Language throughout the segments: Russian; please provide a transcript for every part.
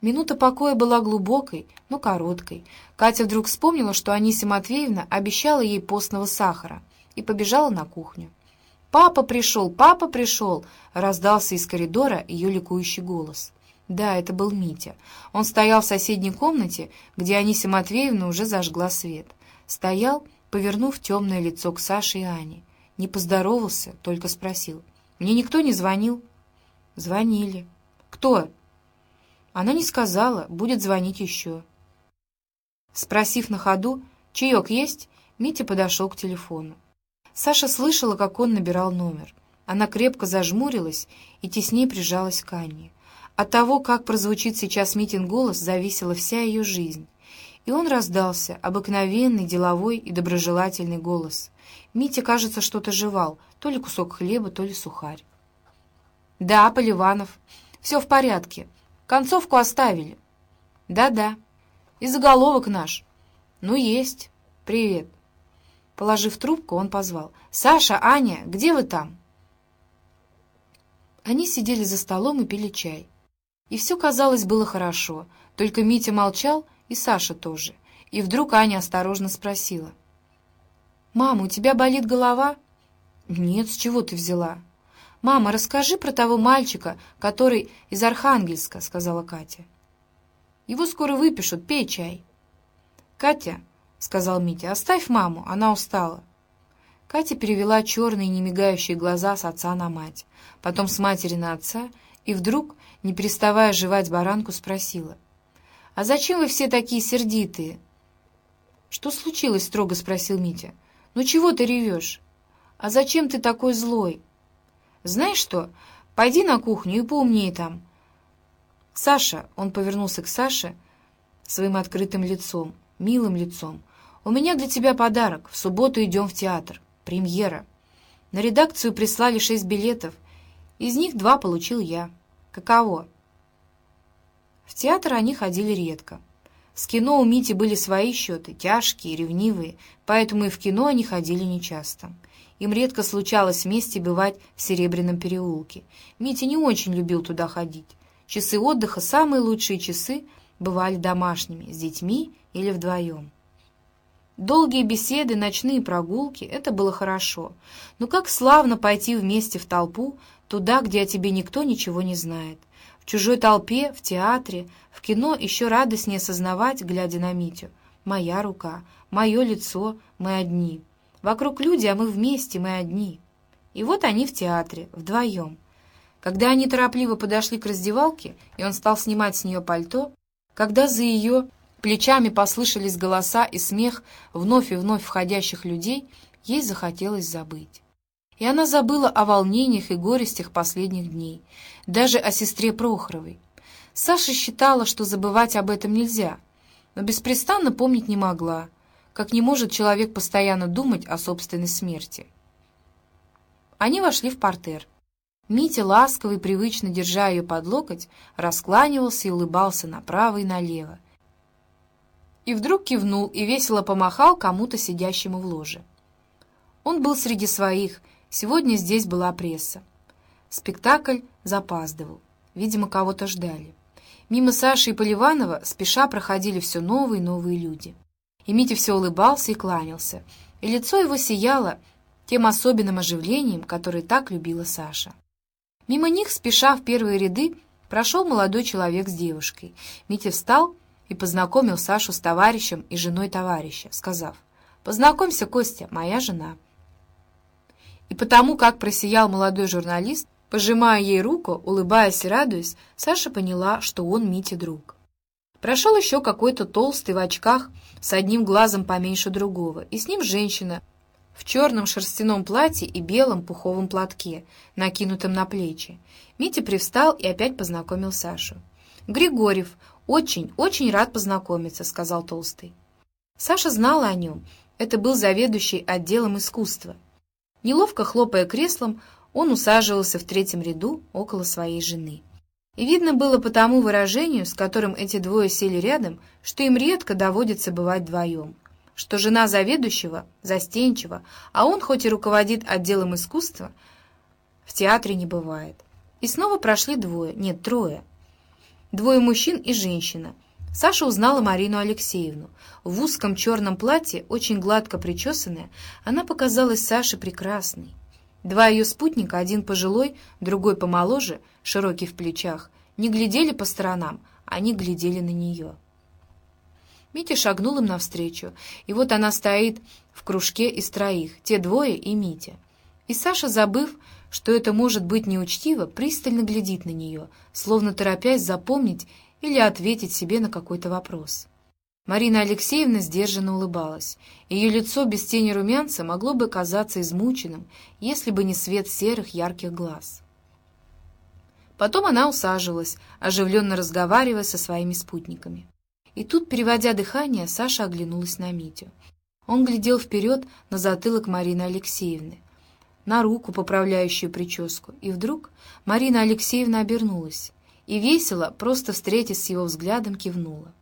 Минута покоя была глубокой, но короткой. Катя вдруг вспомнила, что Анисия Матвеевна обещала ей постного сахара, и побежала на кухню. «Папа пришел! Папа пришел!» — раздался из коридора ее ликующий голос. Да, это был Митя. Он стоял в соседней комнате, где Анисия Матвеевна уже зажгла свет. Стоял, повернув темное лицо к Саше и Ане. Не поздоровался, только спросил. «Мне никто не звонил?» «Звонили». «Кто?» Она не сказала, будет звонить еще. Спросив на ходу, «Чаек есть?» Митя подошел к телефону. Саша слышала, как он набирал номер. Она крепко зажмурилась и теснее прижалась к Анне. От того, как прозвучит сейчас Митин голос, зависела вся ее жизнь. И он раздался, обыкновенный, деловой и доброжелательный голос. Митя, кажется, что-то жевал, то ли кусок хлеба, то ли сухарь. «Да, Поливанов, все в порядке. Концовку оставили». «Да-да. И заголовок наш». «Ну, есть. Привет». Положив трубку, он позвал. «Саша, Аня, где вы там?» Они сидели за столом и пили чай. И все, казалось, было хорошо, только Митя молчал, и Саша тоже. И вдруг Аня осторожно спросила. «Мама, у тебя болит голова?» «Нет, с чего ты взяла?» «Мама, расскажи про того мальчика, который из Архангельска», — сказала Катя. «Его скоро выпишут, пей чай». «Катя», — сказал Митя, — «оставь маму, она устала». Катя перевела черные немигающие глаза с отца на мать, потом с матери на отца, и вдруг, не переставая жевать баранку, спросила. «А зачем вы все такие сердитые?» «Что случилось?» — строго спросил Митя. «Ну чего ты ревешь? А зачем ты такой злой?» «Знаешь что, пойди на кухню и поумнее там». «Саша», — он повернулся к Саше своим открытым лицом, милым лицом, «у меня для тебя подарок. В субботу идем в театр. Премьера. На редакцию прислали шесть билетов. Из них два получил я. Каково?» В театр они ходили редко. С кино у Мити были свои счеты, тяжкие, ревнивые, поэтому и в кино они ходили нечасто. Им редко случалось вместе бывать в Серебряном переулке. Митя не очень любил туда ходить. Часы отдыха, самые лучшие часы, бывали домашними, с детьми или вдвоем. Долгие беседы, ночные прогулки — это было хорошо. Но как славно пойти вместе в толпу, туда, где о тебе никто ничего не знает. В чужой толпе, в театре, в кино еще радостнее осознавать, глядя на Митю. Моя рука, мое лицо, мы одни. Вокруг люди, а мы вместе, мы одни. И вот они в театре, вдвоем. Когда они торопливо подошли к раздевалке, и он стал снимать с нее пальто, когда за ее плечами послышались голоса и смех вновь и вновь входящих людей, ей захотелось забыть. И она забыла о волнениях и горестях последних дней, даже о сестре Прохоровой. Саша считала, что забывать об этом нельзя, но беспрестанно помнить не могла, как не может человек постоянно думать о собственной смерти. Они вошли в портер. Митя, ласковый, привычно держа ее под локоть, раскланивался и улыбался направо и налево. И вдруг кивнул и весело помахал кому-то сидящему в ложе. Он был среди своих, сегодня здесь была пресса. Спектакль запаздывал. Видимо, кого-то ждали. Мимо Саши и Поливанова спеша проходили все новые и новые люди. И Митя все улыбался и кланялся, и лицо его сияло тем особенным оживлением, которое так любила Саша. Мимо них, спеша в первые ряды, прошел молодой человек с девушкой. Митя встал и познакомил Сашу с товарищем и женой товарища, сказав, «Познакомься, Костя, моя жена». И потому, как просиял молодой журналист, Пожимая ей руку, улыбаясь и радуясь, Саша поняла, что он Мите друг. Прошел еще какой-то толстый в очках с одним глазом поменьше другого, и с ним женщина в черном шерстяном платье и белом пуховом платке, накинутом на плечи. Митя привстал и опять познакомил Сашу. «Григорьев, очень, очень рад познакомиться», — сказал Толстый. Саша знала о нем. Это был заведующий отделом искусства. Неловко хлопая креслом, он усаживался в третьем ряду около своей жены. И видно было по тому выражению, с которым эти двое сели рядом, что им редко доводится бывать вдвоем, что жена заведующего застенчива, а он, хоть и руководит отделом искусства, в театре не бывает. И снова прошли двое, нет, трое. Двое мужчин и женщина. Саша узнала Марину Алексеевну. В узком черном платье, очень гладко причесанная, она показалась Саше прекрасной. Два ее спутника, один пожилой, другой помоложе, широкий в плечах, не глядели по сторонам, они глядели на нее. Митя шагнул им навстречу, и вот она стоит в кружке из троих, те двое и Митя. И Саша, забыв, что это может быть неучтиво, пристально глядит на нее, словно торопясь запомнить или ответить себе на какой-то вопрос. Марина Алексеевна сдержанно улыбалась. Ее лицо без тени румянца могло бы казаться измученным, если бы не свет серых ярких глаз. Потом она усаживалась, оживленно разговаривая со своими спутниками. И тут, переводя дыхание, Саша оглянулась на Митю. Он глядел вперед на затылок Марины Алексеевны, на руку, поправляющую прическу, и вдруг Марина Алексеевна обернулась и весело, просто встретясь с его взглядом, кивнула.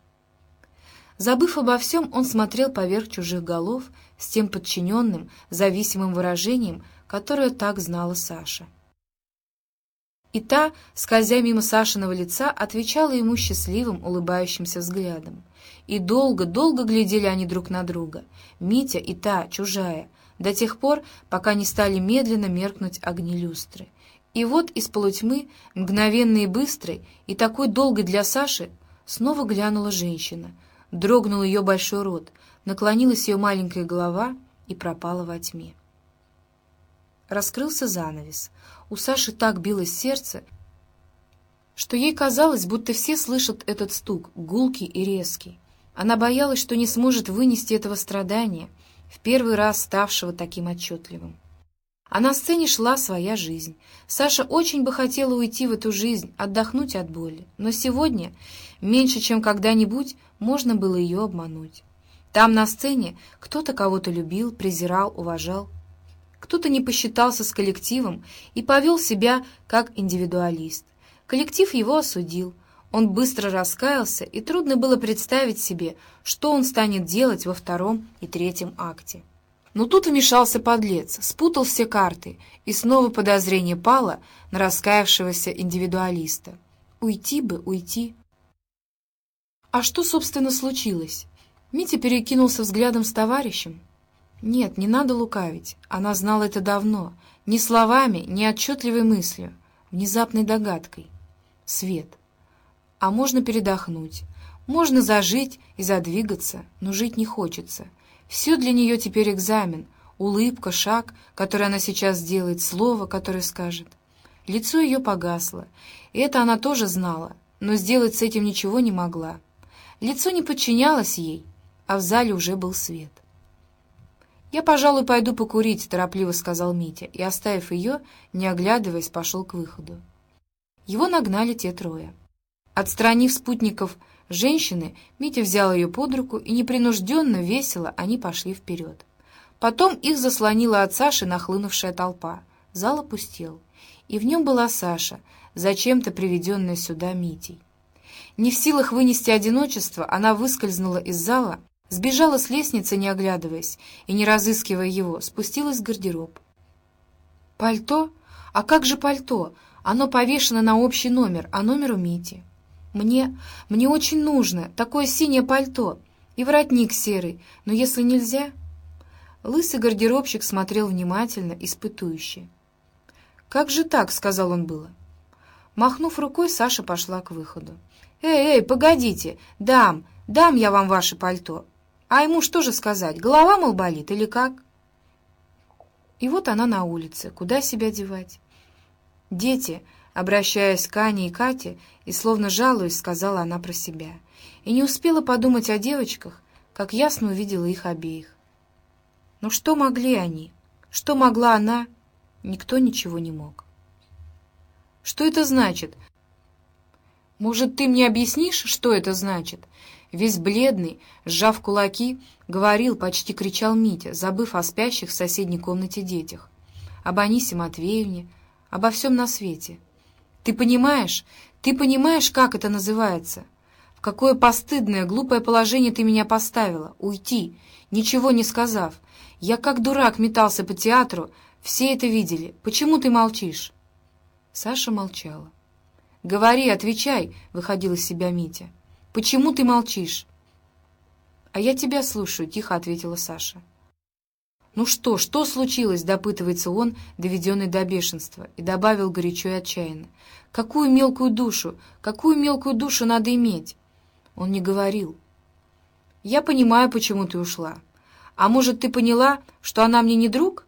Забыв обо всем, он смотрел поверх чужих голов с тем подчиненным, зависимым выражением, которое так знала Саша. И та, скользя мимо Сашиного лица, отвечала ему счастливым, улыбающимся взглядом. И долго-долго глядели они друг на друга, Митя и та, чужая, до тех пор, пока не стали медленно меркнуть огни люстры. И вот из полутьмы, мгновенной и быстрой, и такой долгой для Саши, снова глянула женщина. Дрогнул ее большой рот, наклонилась ее маленькая голова и пропала во тьме. Раскрылся занавес. У Саши так билось сердце, что ей казалось, будто все слышат этот стук, гулкий и резкий. Она боялась, что не сможет вынести этого страдания, в первый раз ставшего таким отчетливым. А на сцене шла своя жизнь. Саша очень бы хотела уйти в эту жизнь, отдохнуть от боли. Но сегодня, меньше чем когда-нибудь, можно было ее обмануть. Там, на сцене, кто-то кого-то любил, презирал, уважал. Кто-то не посчитался с коллективом и повел себя как индивидуалист. Коллектив его осудил. Он быстро раскаялся, и трудно было представить себе, что он станет делать во втором и третьем акте. Но тут вмешался подлец, спутал все карты, и снова подозрение пало на раскаявшегося индивидуалиста. Уйти бы, уйти. А что, собственно, случилось? Митя перекинулся взглядом с товарищем. Нет, не надо лукавить. Она знала это давно. Ни словами, ни отчетливой мыслью. Внезапной догадкой. Свет. А можно передохнуть. Можно зажить и задвигаться, но жить не хочется. Все для нее теперь экзамен. Улыбка, шаг, который она сейчас сделает, слово, которое скажет. Лицо ее погасло. И это она тоже знала, но сделать с этим ничего не могла. Лицо не подчинялось ей, а в зале уже был свет. «Я, пожалуй, пойду покурить», — торопливо сказал Митя, и, оставив ее, не оглядываясь, пошел к выходу. Его нагнали те трое. Отстранив спутников женщины, Митя взял ее под руку, и непринужденно, весело они пошли вперед. Потом их заслонила от Саши нахлынувшая толпа. Зал опустел. И в нем была Саша, зачем-то приведенная сюда Митей. Не в силах вынести одиночество, она выскользнула из зала Сбежала с лестницы, не оглядываясь, и, не разыскивая его, спустилась в гардероб. «Пальто? А как же пальто? Оно повешено на общий номер, а номер у Мити. Мне... мне очень нужно такое синее пальто и воротник серый, но если нельзя...» Лысый гардеробщик смотрел внимательно, испытующе. «Как же так?» — сказал он было. Махнув рукой, Саша пошла к выходу. «Эй, эй, погодите! Дам! Дам я вам ваше пальто!» А ему что же сказать? Голова, мол, болит или как? И вот она на улице. Куда себя девать? Дети, обращаясь к Ане и Кате, и словно жалуясь, сказала она про себя. И не успела подумать о девочках, как ясно увидела их обеих. Но что могли они? Что могла она? Никто ничего не мог. Что это значит? Может, ты мне объяснишь, что это значит? Весь бледный, сжав кулаки, говорил, почти кричал Митя, забыв о спящих в соседней комнате детях, об Анисе Матвеевне, обо всем на свете. «Ты понимаешь? Ты понимаешь, как это называется? В какое постыдное, глупое положение ты меня поставила? Уйти, ничего не сказав. Я как дурак метался по театру, все это видели. Почему ты молчишь?» Саша молчала. Говори, отвечай!» — выходил из себя Митя. «Почему ты молчишь?» «А я тебя слушаю», — тихо ответила Саша. «Ну что, что случилось?» — допытывается он, доведенный до бешенства, и добавил горячо и отчаянно. «Какую мелкую душу, какую мелкую душу надо иметь?» Он не говорил. «Я понимаю, почему ты ушла. А может, ты поняла, что она мне не друг?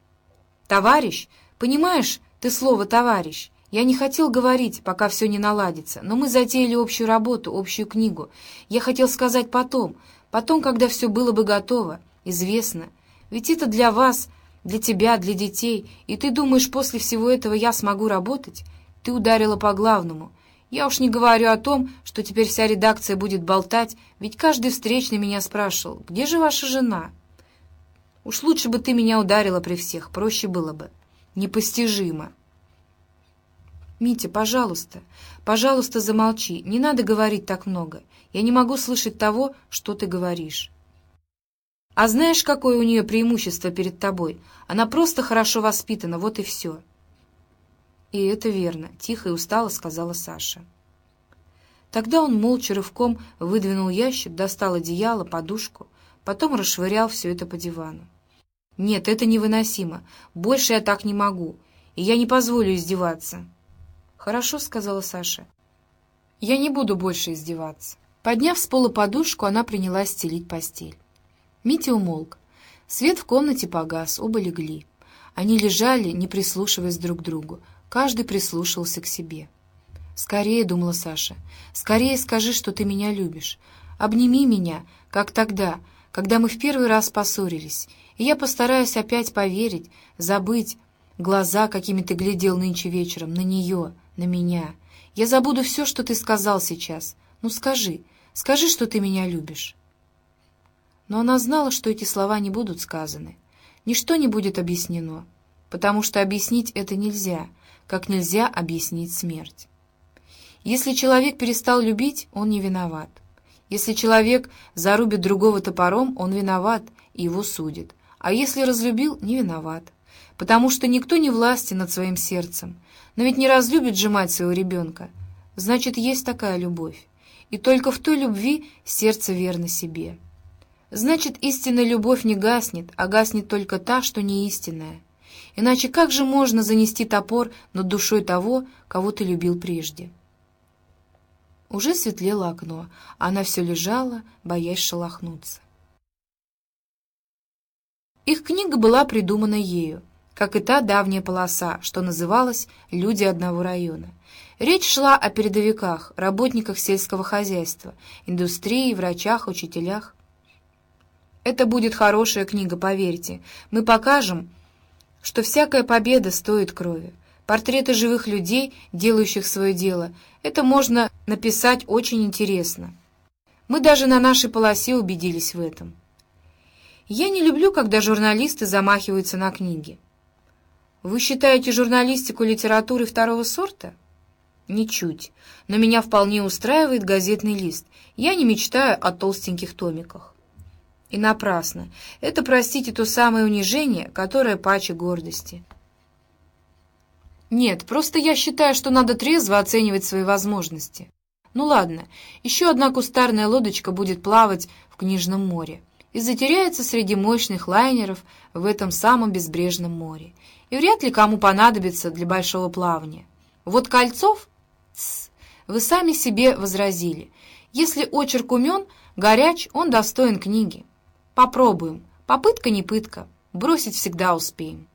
Товарищ? Понимаешь, ты слово «товарищ». Я не хотел говорить, пока все не наладится, но мы затеяли общую работу, общую книгу. Я хотел сказать потом, потом, когда все было бы готово, известно. Ведь это для вас, для тебя, для детей, и ты думаешь, после всего этого я смогу работать? Ты ударила по главному. Я уж не говорю о том, что теперь вся редакция будет болтать, ведь каждый встречный меня спрашивал, где же ваша жена?» Уж лучше бы ты меня ударила при всех, проще было бы. Непостижимо. Митя, пожалуйста, пожалуйста, замолчи. Не надо говорить так много. Я не могу слышать того, что ты говоришь. А знаешь, какое у нее преимущество перед тобой? Она просто хорошо воспитана, вот и все. И это верно, тихо и устало сказала Саша. Тогда он молча рывком выдвинул ящик, достал одеяло, подушку, потом расшвырял все это по дивану. «Нет, это невыносимо. Больше я так не могу, и я не позволю издеваться». «Хорошо», — сказала Саша. «Я не буду больше издеваться». Подняв с пола подушку, она принялась стелить постель. Митя умолк. Свет в комнате погас, оба легли. Они лежали, не прислушиваясь друг к другу. Каждый прислушивался к себе. «Скорее», — думала Саша, — «скорее скажи, что ты меня любишь. Обними меня, как тогда, когда мы в первый раз поссорились, и я постараюсь опять поверить, забыть глаза, какими ты глядел нынче вечером, на нее, на меня. Я забуду все, что ты сказал сейчас. Ну скажи, скажи, что ты меня любишь». Но она знала, что эти слова не будут сказаны. Ничто не будет объяснено, потому что объяснить это нельзя, как нельзя объяснить смерть. Если человек перестал любить, он не виноват. Если человек зарубит другого топором, он виноват, и его судят. А если разлюбил, не виноват. Потому что никто не властен над своим сердцем. Но ведь не разлюбит же мать своего ребенка. Значит, есть такая любовь. И только в той любви сердце верно себе. Значит, истинная любовь не гаснет, а гаснет только та, что не истинная. Иначе как же можно занести топор над душой того, кого ты любил прежде?» Уже светлело окно, а она все лежала, боясь шелохнуться. Их книга была придумана ею, как и та давняя полоса, что называлась «Люди одного района». Речь шла о передовиках, работниках сельского хозяйства, индустрии, врачах, учителях. Это будет хорошая книга, поверьте. Мы покажем, что всякая победа стоит крови. Портреты живых людей, делающих свое дело, это можно написать очень интересно. Мы даже на нашей полосе убедились в этом. Я не люблю, когда журналисты замахиваются на книги. Вы считаете журналистику литературы второго сорта? Ничуть. Но меня вполне устраивает газетный лист. Я не мечтаю о толстеньких томиках. И напрасно. Это, простите, то самое унижение, которое паче гордости. Нет, просто я считаю, что надо трезво оценивать свои возможности. Ну ладно, еще одна кустарная лодочка будет плавать в книжном море и затеряется среди мощных лайнеров в этом самом безбрежном море. И вряд ли кому понадобится для большого плавания. Вот Кольцов... Тс, вы сами себе возразили. Если очерк умен, горяч, он достоин книги. Попробуем. Попытка не пытка. Бросить всегда успеем.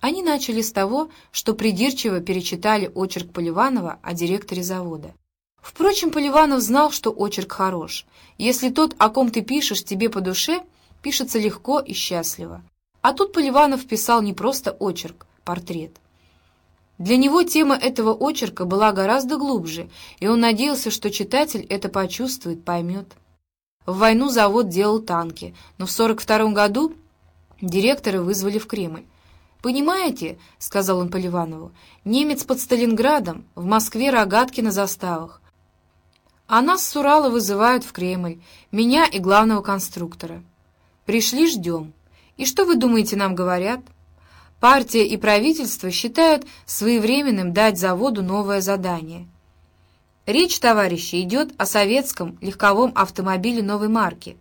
Они начали с того, что придирчиво перечитали очерк Поливанова о директоре завода. Впрочем, Поливанов знал, что очерк хорош. Если тот, о ком ты пишешь, тебе по душе, пишется легко и счастливо. А тут Поливанов писал не просто очерк, портрет. Для него тема этого очерка была гораздо глубже, и он надеялся, что читатель это почувствует, поймет. В войну завод делал танки, но в 1942 году директора вызвали в Кремль. «Понимаете, — сказал он Поливанову, — немец под Сталинградом, в Москве рогатки на заставах. А нас с Урала вызывают в Кремль, меня и главного конструктора. Пришли, ждем. И что вы думаете, нам говорят? Партия и правительство считают своевременным дать заводу новое задание. Речь, товарищи, идет о советском легковом автомобиле новой марки.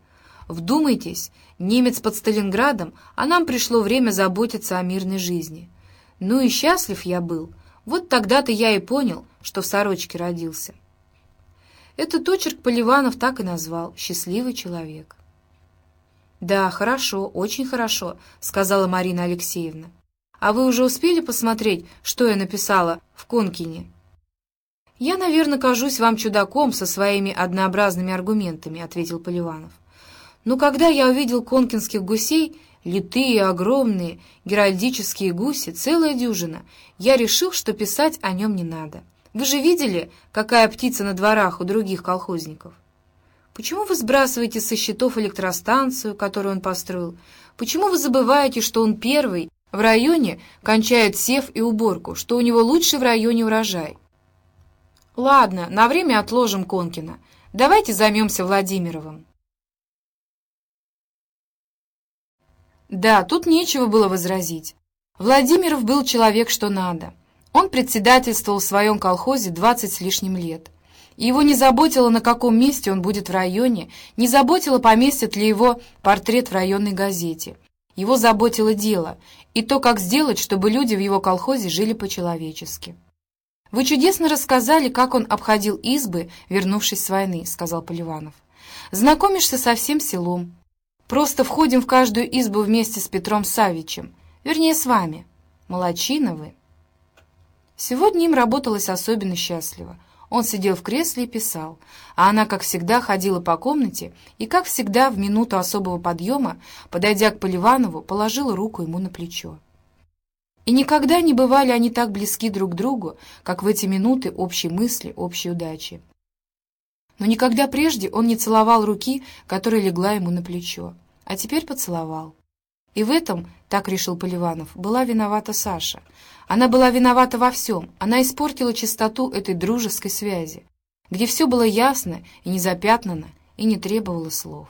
Вдумайтесь, немец под Сталинградом, а нам пришло время заботиться о мирной жизни. Ну и счастлив я был. Вот тогда-то я и понял, что в сорочке родился. Этот очерк Поливанов так и назвал «Счастливый человек». «Да, хорошо, очень хорошо», — сказала Марина Алексеевна. «А вы уже успели посмотреть, что я написала в Конкине?» «Я, наверное, кажусь вам чудаком со своими однообразными аргументами», — ответил Поливанов. «Но когда я увидел конкинских гусей, литые, огромные, геральдические гуси, целая дюжина, я решил, что писать о нем не надо». Вы же видели, какая птица на дворах у других колхозников? Почему вы сбрасываете со счетов электростанцию, которую он построил? Почему вы забываете, что он первый в районе кончает сев и уборку, что у него лучший в районе урожай? Ладно, на время отложим Конкина. Давайте займемся Владимировым. Да, тут нечего было возразить. Владимиров был человек, что надо. Он председательствовал в своем колхозе двадцать с лишним лет. И его не заботило, на каком месте он будет в районе, не заботило, поместят ли его портрет в районной газете. Его заботило дело и то, как сделать, чтобы люди в его колхозе жили по-человечески. «Вы чудесно рассказали, как он обходил избы, вернувшись с войны», — сказал Поливанов. «Знакомишься со всем селом. Просто входим в каждую избу вместе с Петром Савичем, вернее, с вами. Молодчина вы». Сегодня им работалось особенно счастливо. Он сидел в кресле и писал, а она, как всегда, ходила по комнате и, как всегда, в минуту особого подъема, подойдя к Поливанову, положила руку ему на плечо. И никогда не бывали они так близки друг к другу, как в эти минуты общей мысли, общей удачи. Но никогда прежде он не целовал руки, которая легла ему на плечо, а теперь поцеловал. И в этом, так решил Поливанов, была виновата Саша — она была виновата во всем, она испортила чистоту этой дружеской связи, где все было ясно и не запятнано, и не требовало слов.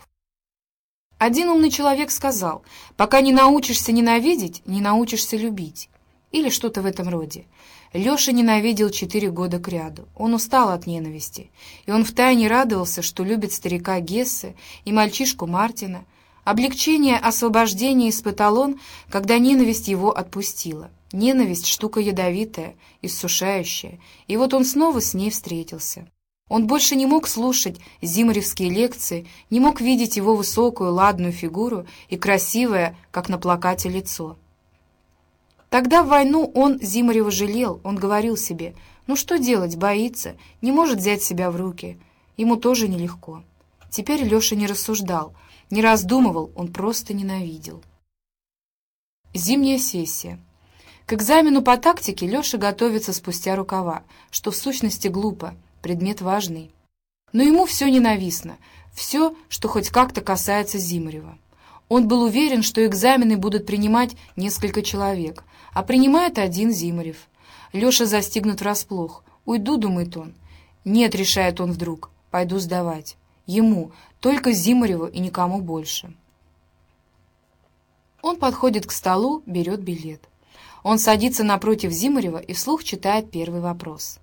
Один умный человек сказал, пока не научишься ненавидеть, не научишься любить. Или что-то в этом роде. Леша ненавидел четыре года кряду. Он устал от ненависти. И он втайне радовался, что любит старика Гессе и мальчишку Мартина. Облегчение освобождения испытал он, когда ненависть его отпустила. Ненависть — штука ядовитая, иссушающая, и вот он снова с ней встретился. Он больше не мог слушать зимаревские лекции, не мог видеть его высокую, ладную фигуру и красивое, как на плакате, лицо. Тогда в войну он Зимарева жалел, он говорил себе, ну что делать, боится, не может взять себя в руки. Ему тоже нелегко. Теперь Леша не рассуждал, не раздумывал, он просто ненавидел. Зимняя сессия. К экзамену по тактике Леша готовится спустя рукава, что в сущности глупо, предмет важный. Но ему все ненавистно, все, что хоть как-то касается Зимарева. Он был уверен, что экзамены будут принимать несколько человек, а принимает один Зимарев. Леша застигнут врасплох. «Уйду», — думает он. «Нет», — решает он вдруг, — «пойду сдавать». Ему, только Зимареву и никому больше. Он подходит к столу, берет билет. Он садится напротив Зимарева и вслух читает первый вопрос.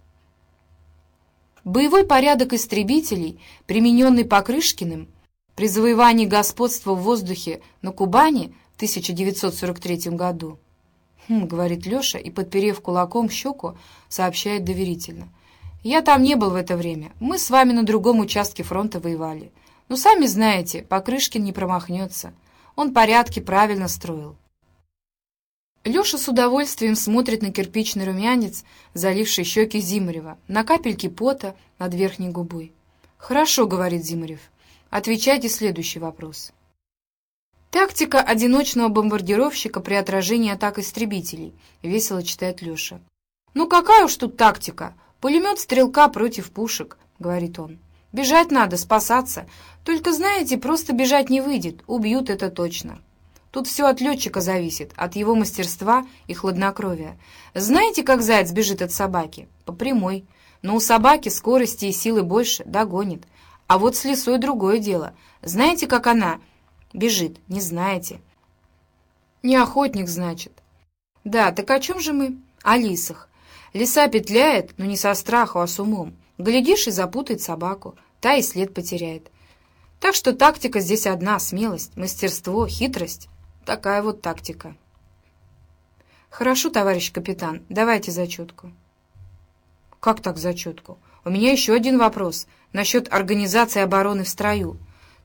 Боевой порядок истребителей, примененный Покрышкиным при завоевании господства в воздухе на Кубани в 1943 году, «Хм», — говорит Леша и, подперев кулаком щеку, сообщает доверительно. «Я там не был в это время. Мы с вами на другом участке фронта воевали. Но сами знаете, Покрышкин не промахнется. Он порядки правильно строил. Леша с удовольствием смотрит на кирпичный румянец, заливший щеки Зимарева, на капельки пота над верхней губой. «Хорошо», — говорит Зимарев. «Отвечайте следующий вопрос». «Тактика одиночного бомбардировщика при отражении атак истребителей», — весело читает Леша. «Ну какая уж тут тактика? Пулемет стрелка против пушек», — говорит он. «Бежать надо, спасаться. Только, знаете, просто бежать не выйдет, убьют это точно». Тут все от летчика зависит, от его мастерства и хладнокровия. Знаете, как заяц бежит от собаки? По прямой. Но у собаки скорости и силы больше, догонит. А вот с лисой другое дело. Знаете, как она бежит? Не знаете. Не охотник, значит. Да, так о чем же мы? О лисах. Лиса петляет, но не со страху, а с умом. Глядишь, и запутает собаку, та и след потеряет. Так что тактика здесь одна — смелость, мастерство, хитрость. Такая вот тактика. Хорошо, товарищ капитан, давайте зачетку. Как так зачетку? У меня еще один вопрос насчет организации обороны в строю.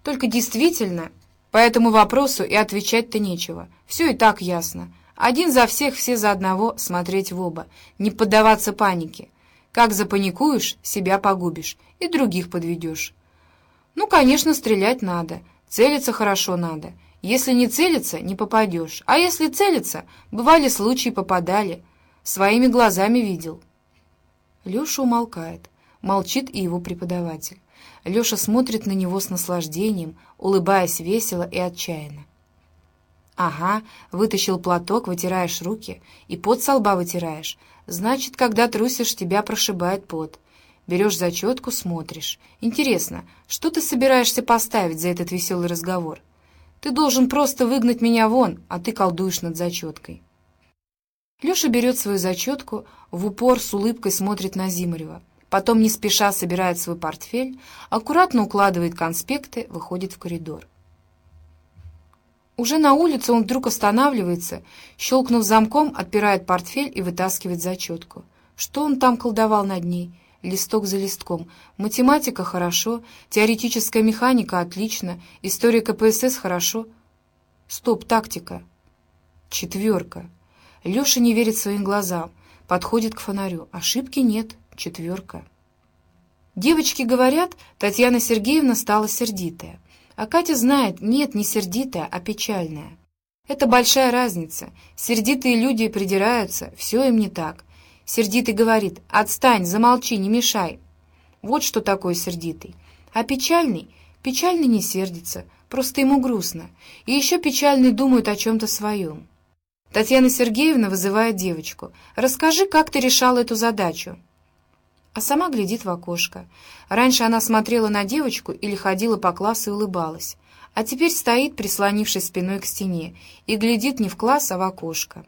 Только действительно, по этому вопросу и отвечать-то нечего. Все и так ясно. Один за всех, все за одного, смотреть в оба. Не поддаваться панике. Как запаникуешь, себя погубишь и других подведешь. Ну, конечно, стрелять надо. Целиться хорошо надо. Если не целиться, не попадешь. А если целиться, бывали случаи, попадали. Своими глазами видел. Леша умолкает. Молчит и его преподаватель. Леша смотрит на него с наслаждением, улыбаясь весело и отчаянно. «Ага, вытащил платок, вытираешь руки, и пот со лба вытираешь. Значит, когда трусишь, тебя прошибает пот. Берешь зачетку, смотришь. Интересно, что ты собираешься поставить за этот веселый разговор? Ты должен просто выгнать меня вон, а ты колдуешь над зачеткой». Леша берет свою зачетку, в упор с улыбкой смотрит на Зимарева. Потом не спеша собирает свой портфель, аккуратно укладывает конспекты, выходит в коридор. Уже на улице он вдруг останавливается, щелкнув замком, отпирает портфель и вытаскивает зачетку. Что он там колдовал над ней? Листок за листком. Математика хорошо, теоретическая механика отлично, история КПСС хорошо. Стоп, тактика. Четверка. Леша не верит своим глазам, подходит к фонарю. Ошибки нет, четверка. Девочки говорят, Татьяна Сергеевна стала сердитая. А Катя знает, нет, не сердитая, а печальная. Это большая разница. Сердитые люди придираются, все им не так. Сердитый говорит «отстань, замолчи, не мешай». Вот что такое сердитый. А печальный? Печальный не сердится, просто ему грустно. И еще печальный думает о чем-то своем. Татьяна Сергеевна вызывает девочку. «Расскажи, как ты решала эту задачу?» А сама глядит в окошко. Раньше она смотрела на девочку или ходила по классу и улыбалась, а теперь стоит, прислонившись спиной к стене, и глядит не в класс, а в окошко.